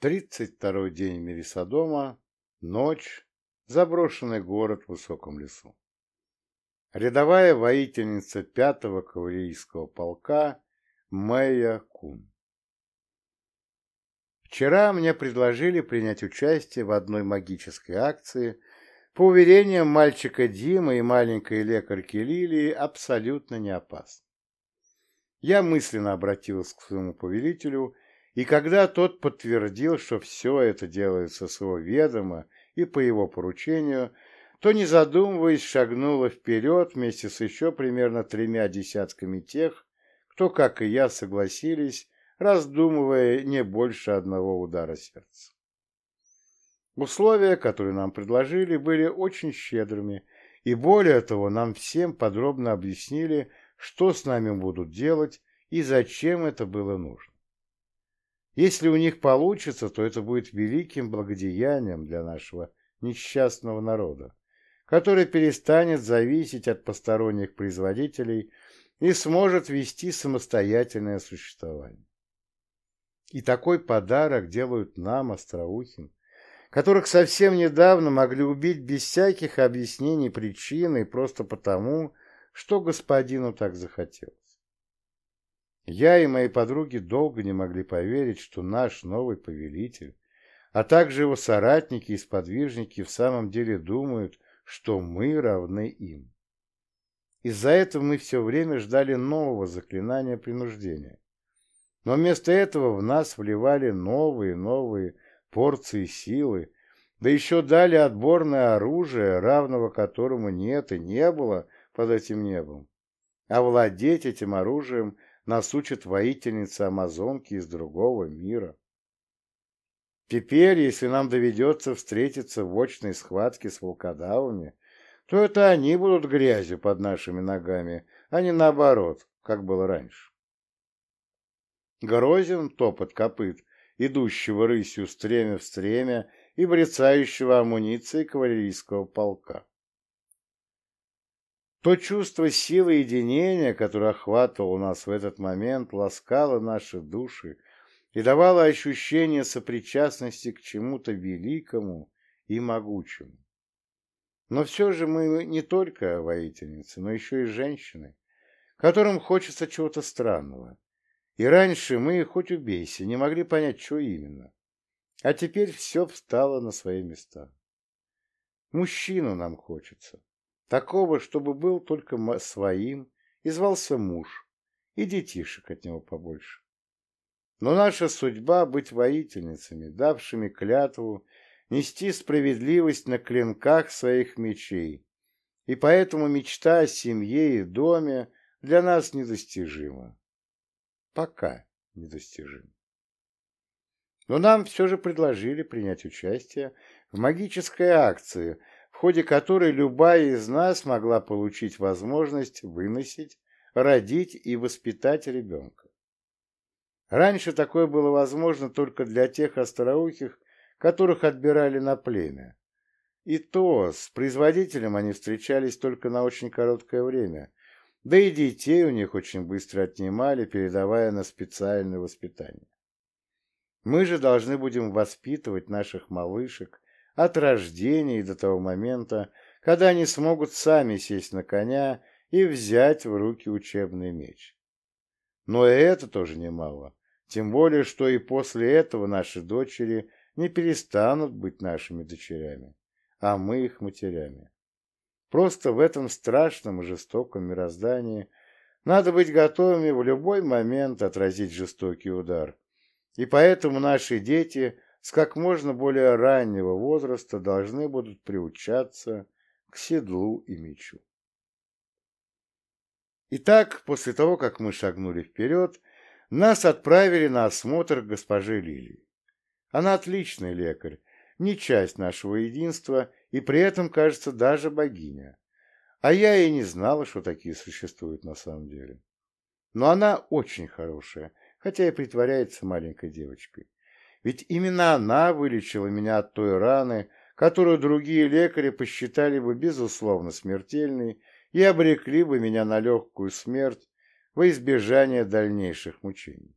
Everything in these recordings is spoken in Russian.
Тридцать второй день Мерисодома, ночь, заброшенный город в высоком лесу. Рядовая воительница пятого кавалерийского полка Мэя Кун. Вчера мне предложили принять участие в одной магической акции, по уверениям мальчика Димы и маленькой лекарки Лилии, абсолютно не опасно. Я мысленно обратился к своему повелителю, и когда тот подтвердил, что все это делается с его ведома и по его поручению, то, не задумываясь, шагнула вперед вместе с еще примерно тремя десятками тех, кто, как и я, согласились, раздумывая не больше одного удара сердца. Условия, которые нам предложили, были очень щедрыми, и более того, нам всем подробно объяснили, что с нами будут делать и зачем это было нужно. Если у них получится, то это будет великим благодеянием для нашего несчастного народа, который перестанет зависеть от посторонних производителей и сможет вести самостоятельное существование. И такой подарок делают нам, остроухим, которых совсем недавно могли убить без всяких объяснений причины просто потому, что господину так захотелось. Я и мои подруги долго не могли поверить, что наш новый повелитель, а также его соратники и сподвижники в самом деле думают, что мы равны им. Из-за этого мы все время ждали нового заклинания принуждения. Но вместо этого в нас вливали новые новые порции силы, да еще дали отборное оружие, равного которому нет и не было – под этим небом. Овладеть этим оружием нас учат воительницы Амазонки из другого мира. Теперь, если нам доведется встретиться в очной схватке с волкодавами, то это они будут грязью под нашими ногами, а не наоборот, как было раньше. Грозен топот копыт, идущего рысью стремя в стремя и брецающего амуниции кавалерийского полка. То чувство силы единения, которое охватывало нас в этот момент, ласкало наши души и давало ощущение сопричастности к чему-то великому и могучему. Но все же мы не только воительницы, но еще и женщины, которым хочется чего-то странного. И раньше мы, хоть убейся, не могли понять, что именно. А теперь все встало на свои места. Мужчину нам хочется Такого, чтобы был только своим, и звался муж, и детишек от него побольше. Но наша судьба — быть воительницами, давшими клятву нести справедливость на клинках своих мечей, и поэтому мечта о семье и доме для нас недостижима. Пока недостижима. Но нам все же предложили принять участие в магической акции, ходе которой любая из нас могла получить возможность выносить, родить и воспитать ребенка. Раньше такое было возможно только для тех остроухих, которых отбирали на племя. И то с производителем они встречались только на очень короткое время, да и детей у них очень быстро отнимали, передавая на специальное воспитание. Мы же должны будем воспитывать наших малышек от рождения и до того момента, когда они смогут сами сесть на коня и взять в руки учебный меч. Но и это тоже немало, тем более, что и после этого наши дочери не перестанут быть нашими дочерями, а мы их матерями. Просто в этом страшном и жестоком мироздании надо быть готовыми в любой момент отразить жестокий удар, и поэтому наши дети – с как можно более раннего возраста должны будут приучаться к седлу и мечу. Итак, после того, как мы шагнули вперед, нас отправили на осмотр госпожи Лилии. Она отличный лекарь, не часть нашего единства и при этом, кажется, даже богиня. А я и не знала, что такие существуют на самом деле. Но она очень хорошая, хотя и притворяется маленькой девочкой. Ведь именно она вылечила меня от той раны, которую другие лекари посчитали бы безусловно смертельной и обрекли бы меня на легкую смерть во избежание дальнейших мучений.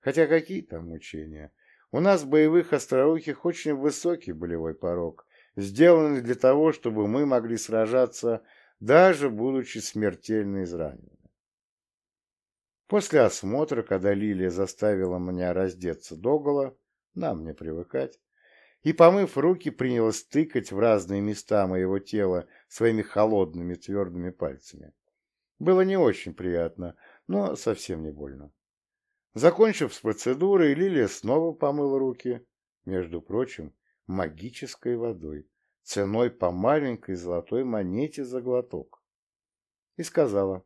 Хотя какие там мучения? У нас боевых остроухих очень высокий болевой порог, сделанный для того, чтобы мы могли сражаться, даже будучи смертельно изранены. После осмотра, когда Лилия заставила меня раздеться догола, нам не привыкать, и, помыв руки, принялась тыкать в разные места моего тела своими холодными твердыми пальцами. Было не очень приятно, но совсем не больно. Закончив с процедурой, Лилия снова помыла руки, между прочим, магической водой, ценой по маленькой золотой монете за глоток. И сказала,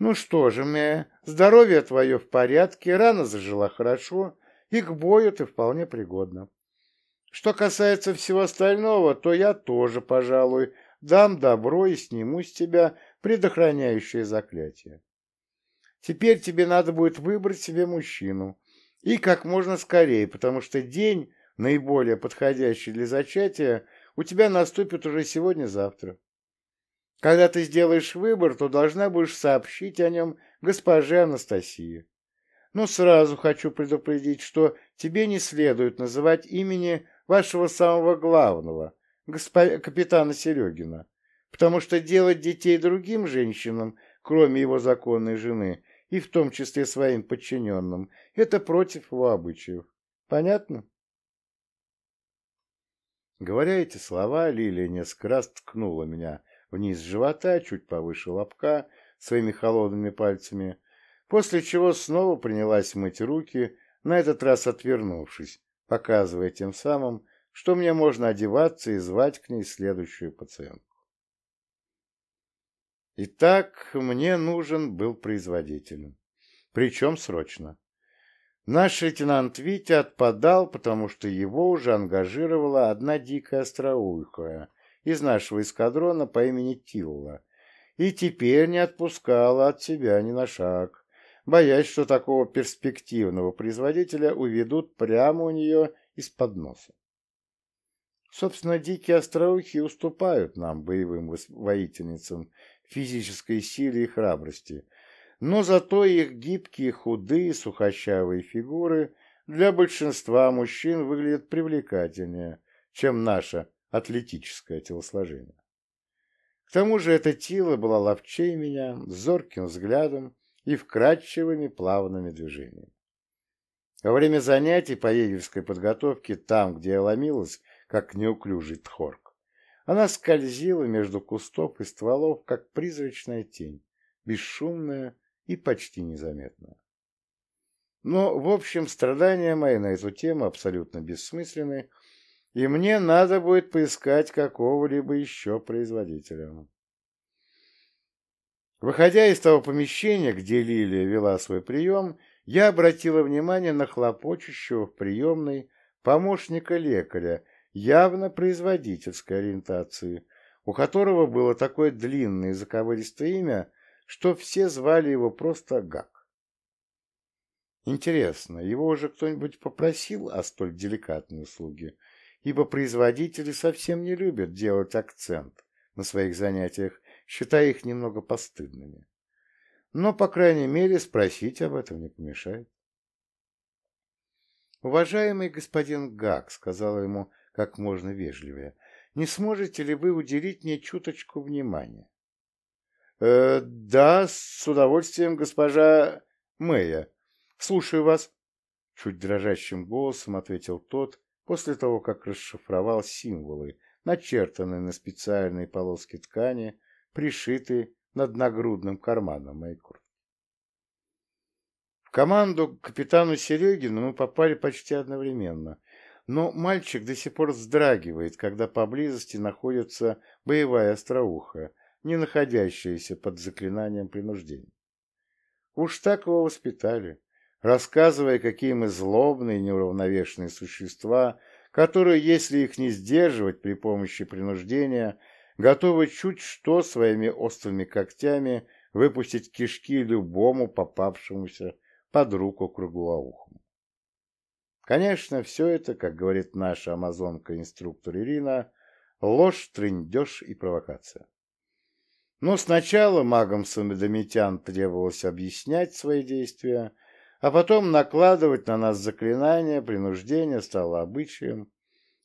«Ну что же, Мэ, здоровье твое в порядке, рана зажила хорошо, и к бою ты вполне пригодна. Что касается всего остального, то я тоже, пожалуй, дам добро и сниму с тебя предохраняющее заклятие. Теперь тебе надо будет выбрать себе мужчину. И как можно скорее, потому что день, наиболее подходящий для зачатия, у тебя наступит уже сегодня-завтра. Когда ты сделаешь выбор, то должна будешь сообщить о нем госпоже Анастасии. Но сразу хочу предупредить, что тебе не следует называть имени вашего самого главного, госпо... капитана Серегина, потому что делать детей другим женщинам, кроме его законной жены, и в том числе своим подчиненным, это против его обычаев. Понятно? Говоря эти слова, Лилия несколько раз ткнула меня вниз живота, чуть повыше лобка, своими холодными пальцами, после чего снова принялась мыть руки, на этот раз отвернувшись, показывая тем самым, что мне можно одеваться и звать к ней следующую пациентку. Итак, мне нужен был производитель. Причем срочно. Наш лейтенант Витя отпадал, потому что его уже ангажировала одна дикая остроухая из нашего эскадрона по имени Тилла, и теперь не отпускала от себя ни на шаг, боясь, что такого перспективного производителя уведут прямо у нее из-под носа. Собственно, дикие остроухи уступают нам, боевым воительницам, физической силе и храбрости, но зато их гибкие, худые, сухощавые фигуры для большинства мужчин выглядят привлекательнее, чем наше атлетическое телосложение. К тому же это тело было ловчей меня, зорким взглядом и вкрадчивыми плавными движениями. Во время занятий по егерской подготовке, там, где я ломилась, как неуклюжий тхорк, она скользила между кустов и стволов, как призрачная тень, бесшумная и почти незаметная. Но, в общем, страдания мои на эту тему абсолютно бессмысленны, и мне надо будет поискать какого-либо еще производителя. Выходя из того помещения, где Лилия вела свой прием, я обратила внимание на хлопочущего в приемной помощника лекаря, явно производительской ориентации, у которого было такое длинное и заковыристое имя, что все звали его просто Гак. Интересно, его уже кто-нибудь попросил о столь деликатной услуге, ибо производители совсем не любят делать акцент на своих занятиях, считая их немного постыдными. Но, по крайней мере, спросить об этом не помешает. «Уважаемый господин Гак», — сказала ему как можно вежливее, — «не сможете ли вы уделить мне чуточку внимания?» «Э, «Да, с удовольствием, госпожа Мэя. Слушаю вас», — чуть дрожащим голосом ответил тот, после того, как расшифровал символы, начертанные на специальной полоске ткани, пришитые над нагрудным карманом моей куртки. В команду к капитану Серегину мы попали почти одновременно, но мальчик до сих пор вздрагивает, когда поблизости находится боевая остроуха, не находящаяся под заклинанием принуждения. Уж так его воспитали, рассказывая, какие мы злобные неуравновешенные существа, которые, если их не сдерживать при помощи принуждения, готовы чуть что своими острыми когтями выпустить кишки любому попавшемуся под руку круглоухому. Конечно, все это, как говорит наша амазонка-инструктор Ирина, ложь, трындеж и провокация. Но сначала магам Самедомитян требовалось объяснять свои действия, а потом накладывать на нас заклинания, принуждение стало обычаем,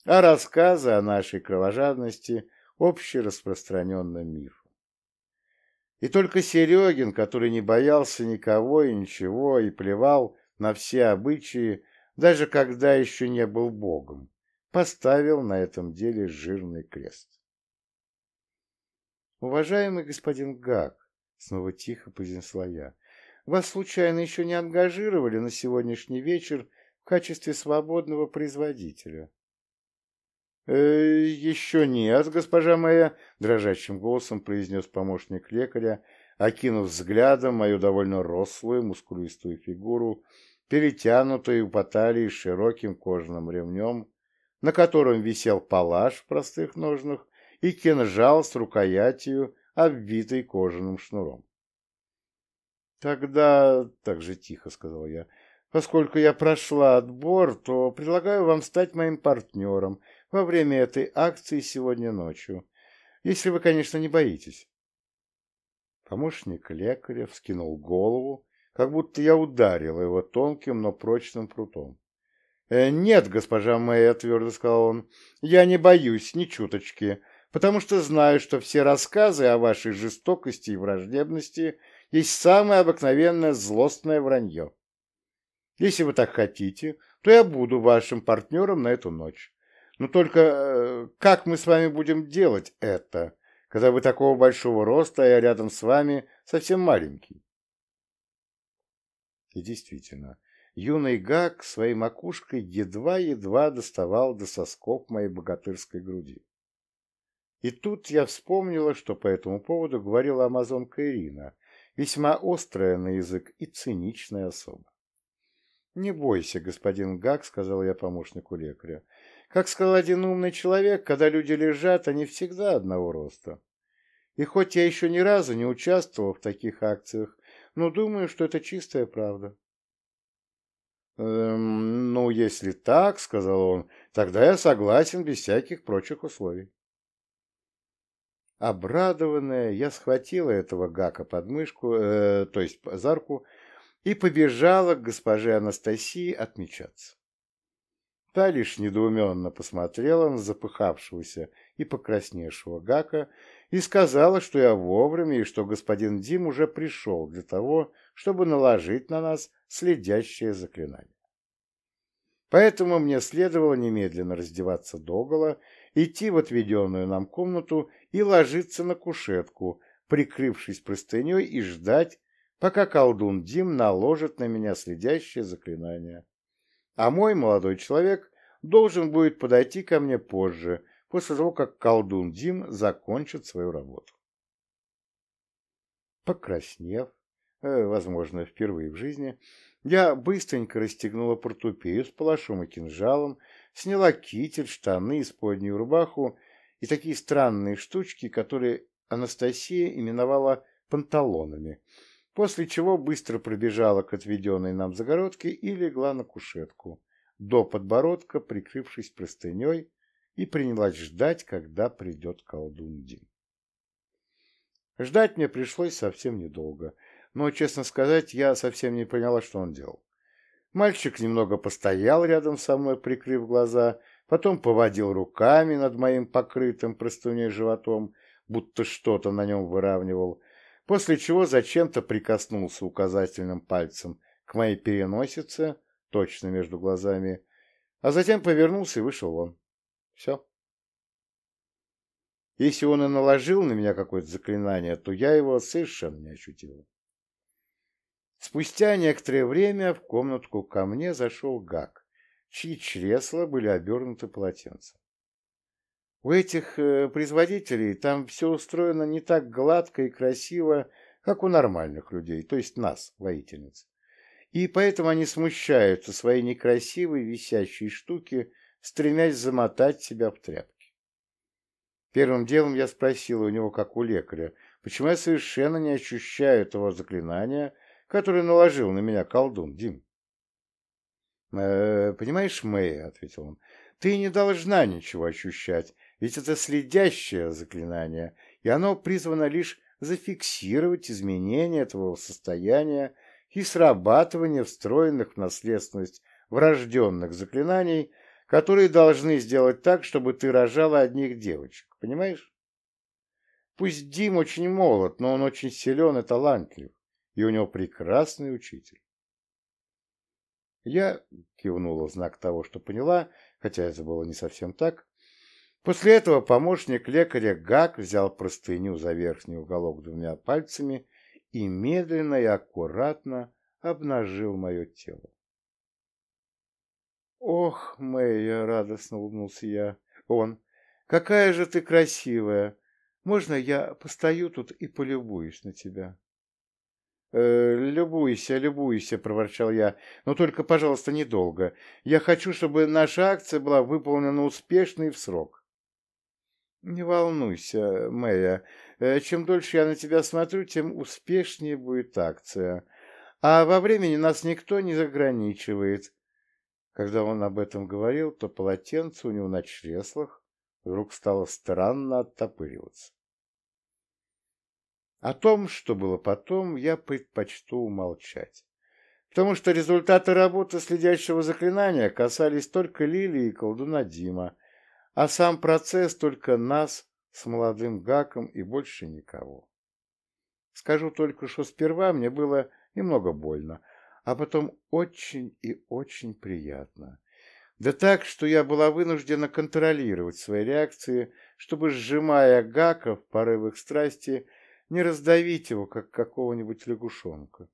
а рассказы о нашей кровожадности – общераспространенным мифом. И только Серегин, который не боялся никого и ничего и плевал на все обычаи, даже когда еще не был богом, поставил на этом деле жирный крест. «Уважаемый господин Гак», — снова тихо произнесла я, — «вас случайно еще не ангажировали на сегодняшний вечер в качестве свободного производителя?» «Э, «Еще нет, госпожа моя», — дрожащим голосом произнес помощник лекаря, окинув взглядом мою довольно рослую, мускулистую фигуру, перетянутую по талии широким кожаным ремнем, на котором висел палаш в простых ножнах и кинжал с рукоятью, обвитой кожаным шнуром. «Тогда, — так же тихо сказал я, — поскольку я прошла отбор, то предлагаю вам стать моим партнером во время этой акции сегодня ночью, если вы, конечно, не боитесь». Помощник лекаря вскинул голову, как будто я ударила его тонким, но прочным прутом. «Э, «Нет, госпожа Мэя», — твердо сказал он, — «я не боюсь ни чуточки, потому что знаю, что все рассказы о вашей жестокости и враждебности есть самое обыкновенное злостное вранье. Если вы так хотите, то я буду вашим партнером на эту ночь. Но только э, как мы с вами будем делать это, когда вы такого большого роста, а я рядом с вами совсем маленький?» И действительно, юный Гак своей макушкой едва-едва доставал до сосков моей богатырской груди. И тут я вспомнила, что по этому поводу говорила амазонка Ирина, весьма острая на язык и циничная особа. «Не бойся, господин Гак», — сказал я помощнику лекаря. «Как сказал один умный человек, когда люди лежат, они всегда одного роста. И хоть я еще ни разу не участвовал в таких акциях, но думаю, что это чистая правда. «Эм, «Ну, если так, — сказал он, — тогда я согласен без всяких прочих условий». Обрадованная, я схватила этого Гака под мышку, э, то есть за руку, и побежала к госпоже Анастасии отмечаться. Та лишь недоуменно посмотрела на запыхавшегося и покрасневшего Гака и сказала, что я вовремя и что господин Дим уже пришел для того, чтобы наложить на нас следящее заклинание. Поэтому мне следовало немедленно раздеваться догола, идти в отведенную нам комнату и ложиться на кушетку, прикрывшись простыней и ждать, пока колдун Дим наложит на меня следящее заклинание. А мой молодой человек должен будет подойти ко мне позже, после того, как колдун Дим закончит свою работу. Покраснев, э, возможно, впервые в жизни, я быстренько расстегнула портупею с палашом и кинжалом, сняла китель, штаны, исподнюю рубаху и такие странные штучки, которые Анастасия именовала панталонами, после чего быстро пробежала к отведенной нам загородке и легла на кушетку, до подбородка, прикрывшись простыней, и принялась ждать, когда придет колдун Дим. Ждать мне пришлось совсем недолго, но, честно сказать, я совсем не поняла, что он делал. Мальчик немного постоял рядом со мной, прикрыв глаза, потом поводил руками над моим покрытым простыней животом, будто что-то на нем выравнивал, после чего зачем-то прикоснулся указательным пальцем к моей переносице, точно между глазами, а затем повернулся и вышел вон. Все. Если он и наложил на меня какое-то заклинание, то я его совершенно не ощутил. Спустя некоторое время в комнатку ко мне зашел Гак, чьи чресла были обернуты полотенцем. У этих э, производителей там все устроено не так гладко и красиво, как у нормальных людей, то есть нас, воительниц. И поэтому они смущаются своей некрасивой висящей штуки, стремясь замотать себя в тряпки. Первым делом я спросил у него, как у лекаря, почему я совершенно не ощущаю того заклинания, которое наложил на меня колдун Дим. «Э, «Понимаешь, Мэй», — ответил он, — «ты не должна ничего ощущать, ведь это следящее заклинание, и оно призвано лишь зафиксировать изменения твоего состояния и срабатывание встроенных в наследственность врожденных заклинаний, которые должны сделать так, чтобы ты рожала одних девочек. Понимаешь? Пусть Дим очень молод, но он очень силен и талантлив, и у него прекрасный учитель. Я кивнула в знак того, что поняла, хотя это было не совсем так. После этого помощник лекаря Гак взял простыню за верхний уголок двумя пальцами и медленно и аккуратно обнажил мое тело. «Ох, Мэя!» — радостно улыбнулся я. «Он! Какая же ты красивая! Можно я постою тут и полюбуюсь на тебя?» «Э, «Любуйся, любуйся», — проворчал я. «Но только, пожалуйста, недолго. Я хочу, чтобы наша акция была выполнена успешно и в срок». «Не волнуйся, Мэя. Э, чем дольше я на тебя смотрю, тем успешнее будет акция. А во времени нас никто не ограничивает. Когда он об этом говорил, то полотенце у него на чреслах вдруг стало странно оттопыриваться. О том, что было потом, я предпочту умолчать, потому что результаты работы следящего заклинания касались только Лилии и колдуна Дима, а сам процесс только нас с молодым Гаком и больше никого. Скажу только, что сперва мне было немного больно, а потом очень и очень приятно. Да так, что я была вынуждена контролировать свои реакции, чтобы, сжимая Гака в порывах страсти, не раздавить его, как какого-нибудь лягушонка.